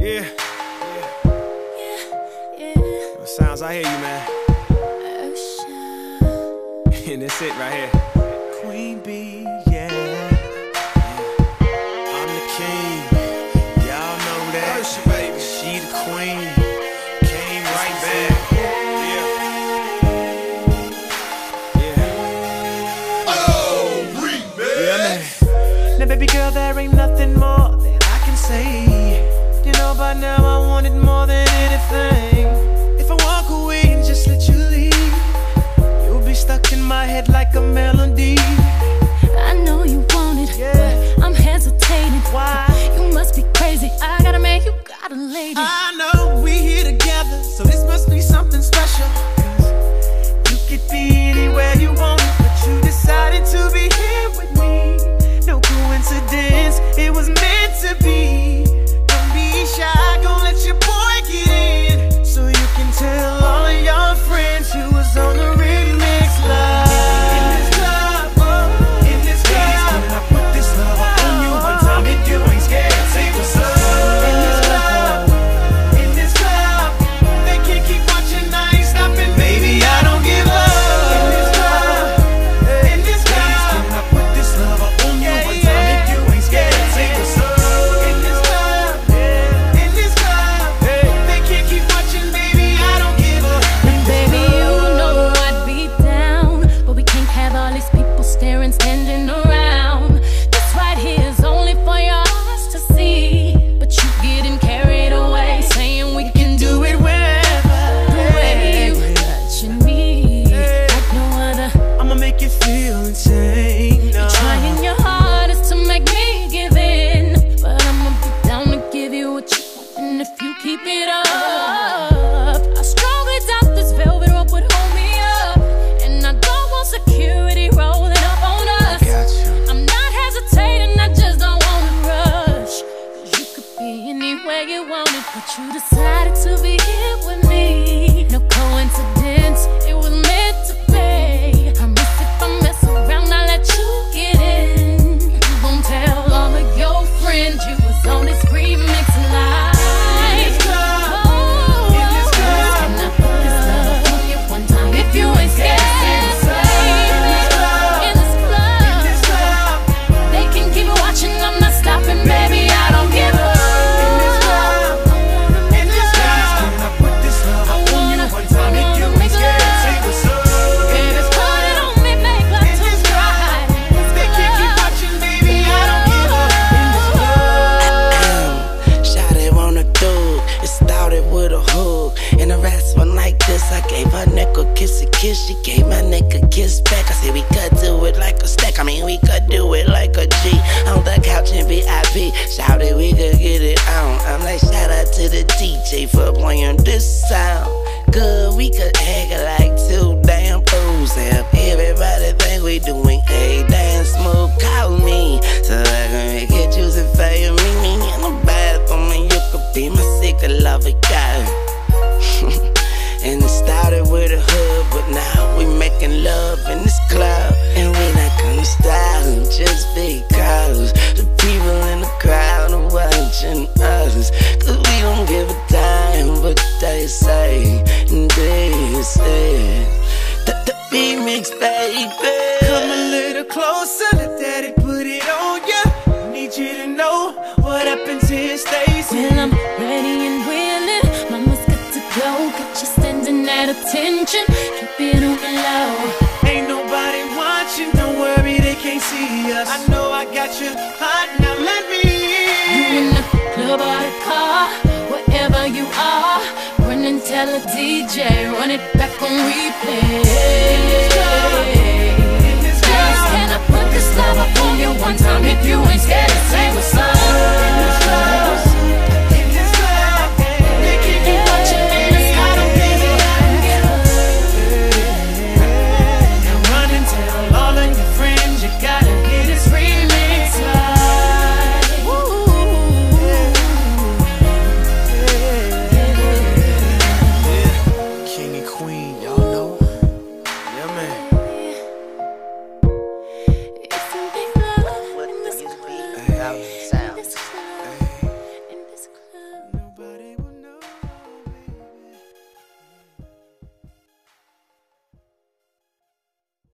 Yeah. What sounds I hear you, man. and that's it right here. Queen Bee, yeah. yeah. I'm the king. Y'all know that. Usher, baby. She the queen. Came right back. Yeah. Yeah. Oh, remix. Yeah, man. Now, baby girl, there ain't nothing more that I can say. You know, by now I want it more than anything. If I walk away and just let you leave, you'll be stuck in my head like a melody. I know you want it, Yeah. but I'm hesitating. Why? You must be crazy. I got a man, you got a lady. I know we're here together, so this must be something special. 'Cause you could be anywhere you want, but you decided to be here but you decided to be here with me. No coincidence, kiss She gave my neck a kiss back. I said we could do it like a stack. I mean we could do it like a G. On the couch in VIP Shout it we could get it on. I'm like shout out to the DJ for playing this sound. Good we could act like two damn fools. Have everybody think we doing a damn smooth Call me so I can make it juicy for you Meet me in the bathroom and you could be my secret lover girl And it started with a hug, but now we making love in this club. And we not gonna stop just because the people in the crowd are watching us. Cause we don't give a damn what they say. And they say, the, the remix, baby. Come a little closer, attention. Keep it on the low. Ain't nobody watching, don't worry, they can't see us. I know I got you hot, now let me You in. in the club or the car, wherever you are. Run and tell a DJ, run it back on replay. In this club, can I put this love up on you one time if you ain't scared?